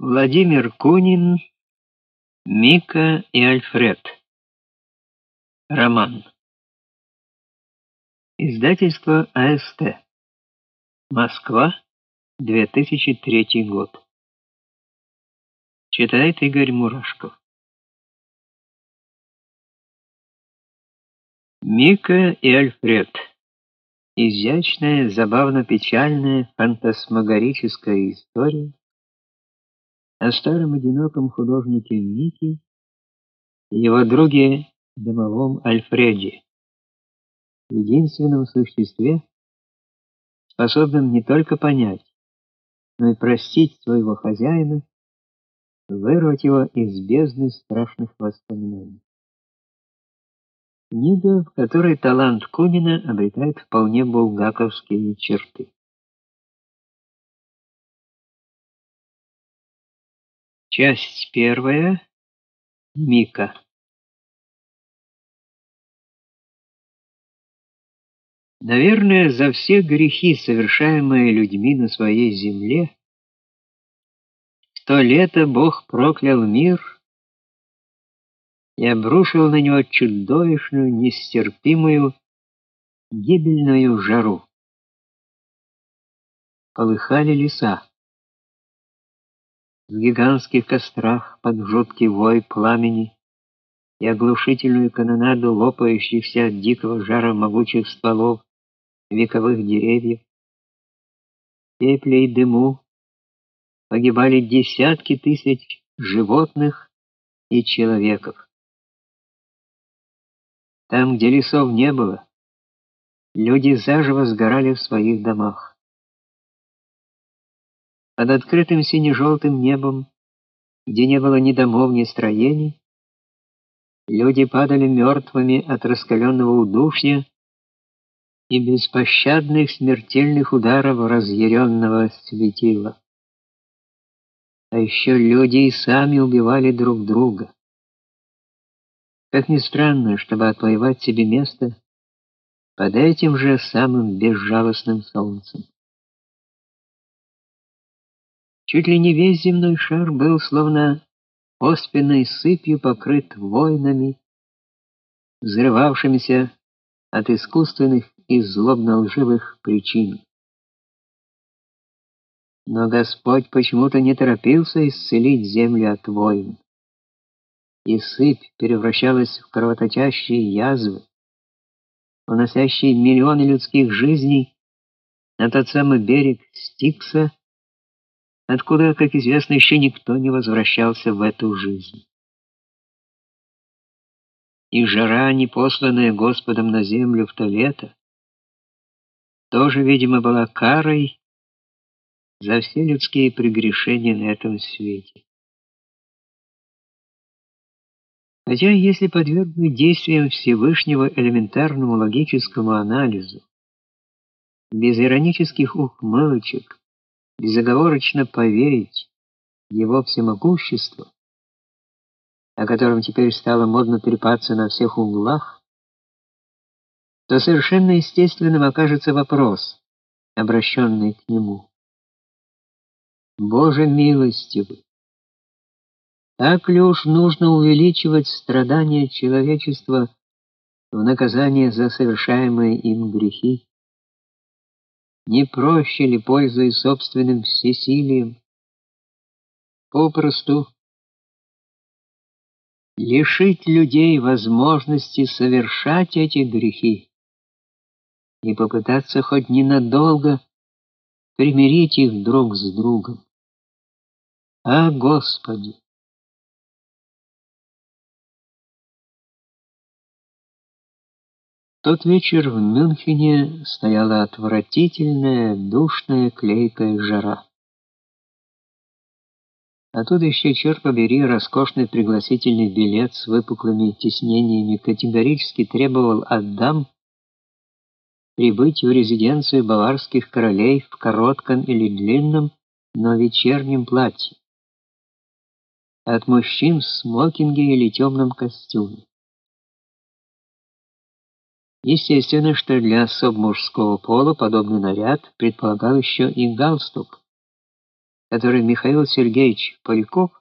Владимир Кунин, Мика и Альфред. Роман. Издательство АСТ. Москва, 2003 год. Читает Игорь Мурашков. Мика и Альфред. Изящная, забавно-печальная, фантасмагорическая история о старом одиноком художнике Мике и его друге домовом Альфреде, единственном существе, способном не только понять, но и простить своего хозяина, вырвать его из бездны страшных воспоминаний. Книга, в которой талант Кунина обретает вполне булгаковские черты. Часть первая. Мика. Наверное, за все грехи, совершаемые людьми на своей земле, в то лето Бог проклял мир и обрушил на него чудовищную, нестерпимую, гибельную жару. Полыхали леса в гигантских кострах под жуткий вой пламени и оглушительную канонаду лопающихся от дикого жара могучих стволов вековых деревьев, пепле и дыму погибали десятки тысяч животных и человеков. Там, где лесов не было, люди заживо сгорали в своих домах. Под открытым сине-желтым небом, где не было ни домов, ни строений, люди падали мертвыми от раскаленного удушья и беспощадных смертельных ударов разъяренного светила. А еще люди и сами убивали друг друга. Как ни странно, чтобы отвоевать себе место под этим же самым безжалостным солнцем. Чуть ли не весь земной шар был словно оспенной сыпью покрыт войнами, взрывавшимися от искусственных и злобно-лживых причин. Но Господь почему-то не торопился исцелить землю от войн. И сыпь превращалась в кровоточащие язвы, уносящие миллионы людских жизней на тот самый берег Стикса, откуда, как известно, еще никто не возвращался в эту жизнь. И жара, непосланная Господом на землю в то лето, тоже, видимо, была карой за все людские прегрешения на этом свете. Хотя, если подвергнуть действиям Всевышнего элементарному логическому анализу, без иронических ухмылочек, безоговорочно поверить его всемогущество, о котором теперь стало модно трепаться на всех углах, то совершенно естественным окажется вопрос, обращенный к нему. Боже милостивый, так ли уж нужно увеличивать страдания человечества в наказание за совершаемые им грехи? Не проще ли, пользуясь собственным всесилием, попросту лишить людей возможности совершать эти грехи и попытаться хоть ненадолго примирить их друг с другом? А, Господи! Тот вечер в Мюнхене стояла отвратительная, душная, клейкая жара. Оттуда еще, черт побери, роскошный пригласительный билет с выпуклыми тиснениями категорически требовал от дам прибыть в резиденцию баварских королей в коротком или длинном, но вечернем платье. От мужчин в смокинге или темном костюме. Естественно, что для особ мужского пола подобный наряд предполагал еще и галстук. который Михаил Сергеевич Поляков